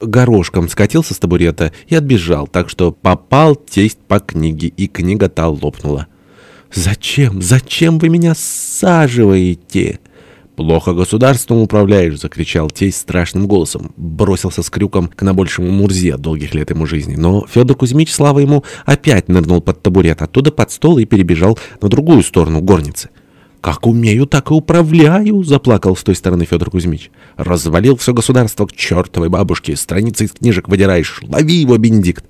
горошком скатился с табурета и отбежал, так что попал тесть по книге, и книга та лопнула. «Зачем? Зачем вы меня саживаете?» «Плохо государством управляешь!» — закричал тесть страшным голосом. Бросился с крюком к набольшему Мурзе долгих лет ему жизни. Но Федор Кузьмич, слава ему, опять нырнул под табурет, оттуда под стол и перебежал на другую сторону горницы. «Как умею, так и управляю!» — заплакал с той стороны Федор Кузьмич. «Развалил все государство к чертовой бабушке, страницы из книжек выдираешь, лови его, Бенедикт!»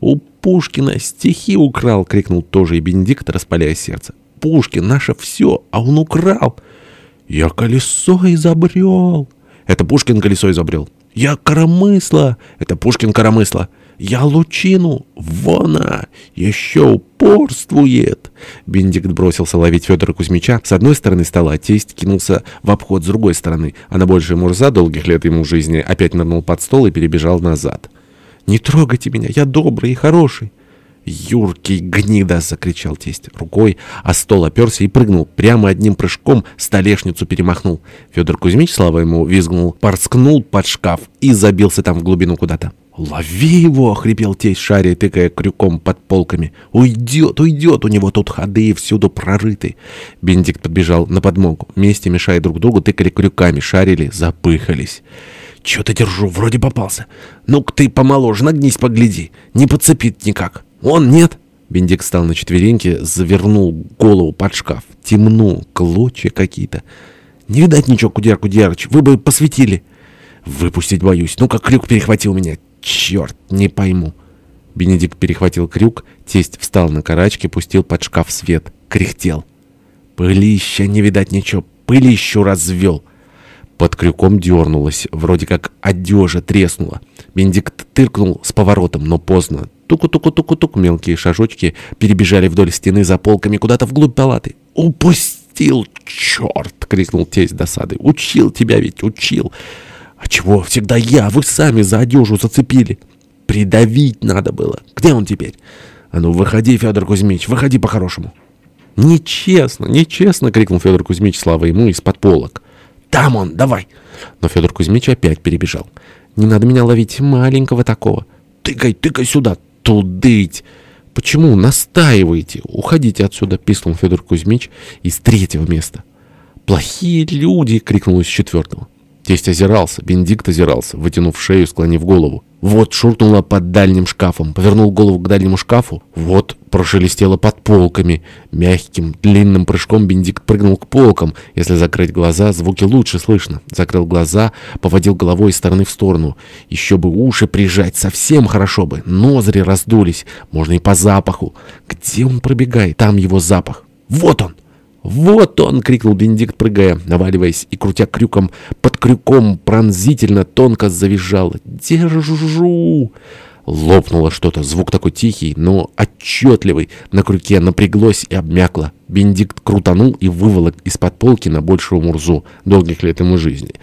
«У Пушкина стихи украл!» — крикнул тоже и Бенедикт, распаляя сердце. «Пушкин наше все, а он украл!» «Я колесо изобрел!» «Это Пушкин колесо изобрел!» «Я коромысло!» «Это Пушкин коромысло!» «Я лучину! Вон она! Еще упорствует!» Бенедикт бросился ловить Федора Кузьмича. С одной стороны стола тесть кинулся в обход с другой стороны, а на большая Мурза, долгих лет ему жизни, опять нырнул под стол и перебежал назад. «Не трогайте меня! Я добрый и хороший!» «Юркий гнида!» — закричал тесть рукой, а стол оперся и прыгнул. Прямо одним прыжком столешницу перемахнул. Федор Кузьмич, слава ему, визгнул, порскнул под шкаф и забился там в глубину куда-то. «Лови его!» — хрипел тесть, шаря тыкая крюком под полками. «Уйдет, уйдет! У него тут ходы всюду прорыты!» Бенедикт подбежал на подмогу. Вместе, мешая друг другу, тыкали крюками, шарили, запыхались. «Чё-то держу, вроде попался. Ну-ка ты помоложе, нагнись, погляди. Не подцепит никак. Он нет?» Бендик встал на четвереньки, завернул голову под шкаф. Темно, клочья какие-то. «Не видать ничего, Кудяр Кудярыч, вы бы посветили». «Выпустить боюсь. Ну как крюк перехватил меня. Черт, не пойму». Бенедикт перехватил крюк, тесть встал на карачки, пустил под шкаф свет. Кряхтел. «Пылища не видать ничего. Пылищу развел». Под крюком дернулась, вроде как одежа треснула. Бенедикт тыркнул с поворотом, но поздно. Туку-туку-туку-тук мелкие шажочки перебежали вдоль стены за полками куда-то вглубь палаты. «Упустил, черт!» — крикнул тесть досады. «Учил тебя ведь, учил!» «А чего всегда я? Вы сами за одежу зацепили!» «Придавить надо было! Где он теперь?» «А ну, выходи, Федор Кузьмич, выходи по-хорошему!» «Нечестно, нечестно!» — крикнул Федор Кузьмич, слава ему, из-под полок. «Там он, давай!» Но Федор Кузьмич опять перебежал. «Не надо меня ловить, маленького такого!» «Тыкай, тыкай сюда! Тудыть!» «Почему настаиваете? Уходите отсюда!» — пискнул Федор Кузьмич из третьего места. «Плохие люди!» — крикнул из четвертого. Тесть озирался, Бенедикт озирался, вытянув шею, склонив голову. Вот шуркнуло под дальним шкафом, повернул голову к дальнему шкафу. Вот прошелестело под полками. Мягким, длинным прыжком Бенедикт прыгнул к полкам. Если закрыть глаза, звуки лучше слышно. Закрыл глаза, поводил головой из стороны в сторону. Еще бы уши прижать, совсем хорошо бы. Ноздри раздулись, можно и по запаху. Где он пробегает? Там его запах. Вот он! «Вот он!» — крикнул Бенедикт, прыгая, наваливаясь и крутя крюком. Под крюком пронзительно тонко завизжало. «Держу!» Лопнуло что-то, звук такой тихий, но отчетливый. На крюке напряглось и обмякло. Бенедикт крутанул и выволок из-под полки на большую мурзу долгих лет ему жизни.